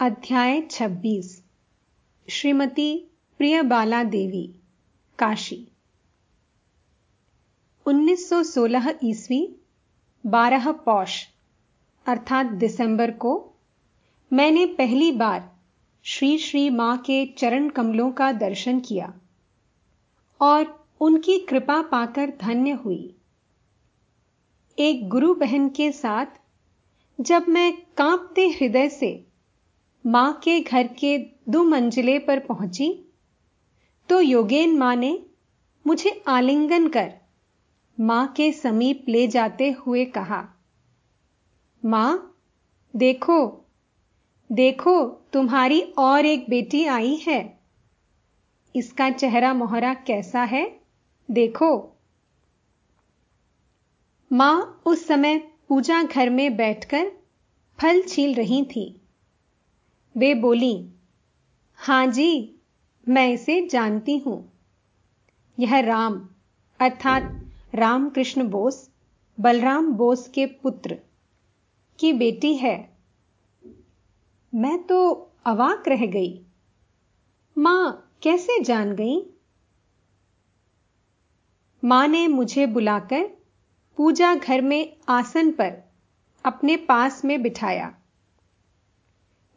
अध्याय 26 श्रीमती प्रियबाला देवी, काशी। 1916 ईस्वी 12 पौष, अर्थात दिसंबर को, मैंने पहली बार श्री श्री माँ के चरण कमलों का दर्शन किया और उनकी कृपा पाकर धन्य हुई। एक गुरु बहन के साथ जब मैं कांपते हृदय से माँ के घर के दो मंजिले पर पहुँची। तो योगेन माँ ने मुझे आलिंगन कर माँ के समीप ले जाते हुए कहा, माँ, देखो देखो, तुम्हारी और एक बेटी आई है। इसका चेहरा मोहरा कैसा है, देखो। माँ उस समय पूजा घर में बैठकर फल छील रही थी। वे बोली, हाँ जी, मैं इसे जानती हूँ। यह राम, अर्थात रामकृष्ण बोस, बलराम बोस के पुत्र की बेटी है। मैं तो अवाक रह गई। माँ कैसे जान गई? माँ ने मुझे बुलाकर पूजा घर में आसन पर अपने पास में बिठाया।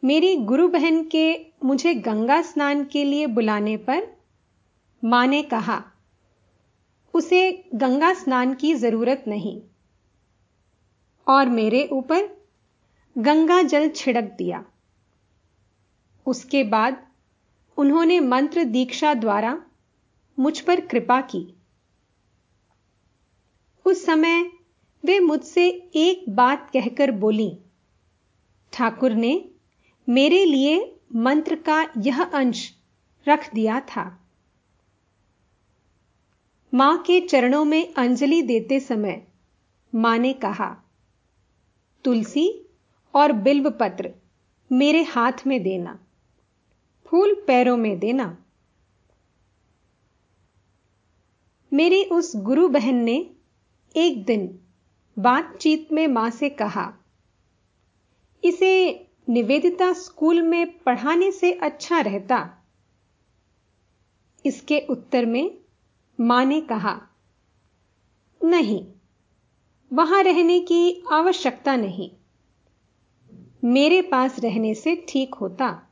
मेरी गुरु बहन के मुझे गंगा स्नान के लिए बुलाने पर माँ ने कहा, उसे गंगा स्नान की ज़रूरत नहीं। और मेरे ऊपर गंगा जल छिड़क दिया। उसके बाद उन्होंने मंत्र दीक्षा द्वारा मुझ पर कृपा की। उस समय वे मुझसे एक बात कहकर बोली, ठाकुर ने मेरे लिए मंत्र का यह अंश रख दिया था। माँ के चरणों में अंजलि देते समय माँ ने कहा, तुलसी और बिल्व पत्र मेरे हाथ में देना, फूल पैरों में देना। मेरी उस गुरु बहन ने एक दिन बातचीत में माँ से कहा, इसे निवेदिता स्कूल में पढ़ाने से अच्छा रहता। इसके उत्तर में माँ ने कहा, नहीं, वहाँ रहने की आवश्यकता नहीं। मेरे पास रहने से ठीक होता।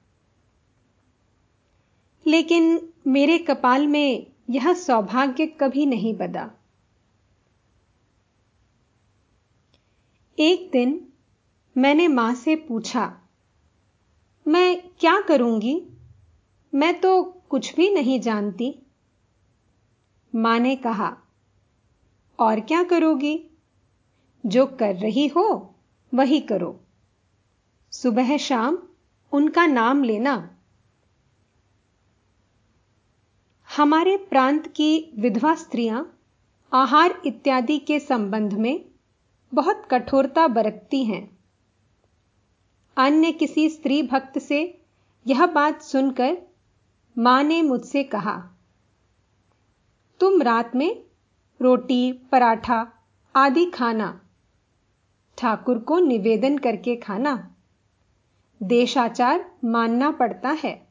लेकिन मेरे कपाल में यह सौभाग्य कभी नहीं बदा। एक दिन मैंने माँ से पूछा मैं क्या करूँगी? मैं तो कुछ भी नहीं जानती। माँ ने कहा, और क्या करोगी? जो कर रही हो, वही करो। सुबह शाम उनका नाम लेना। हमारे प्रांत की विधवा स्त्रियाँ आहार इत्यादि के संबंध में बहुत कठोरता बरतती हैं। अन्य किसी स्त्री भक्त से यह बात सुनकर माँ ने मुझसे कहा, तुम रात में रोटी, पराठा आदि खाना, ठाकुर को निवेदन करके खाना, देशाचार मानना पड़ता है।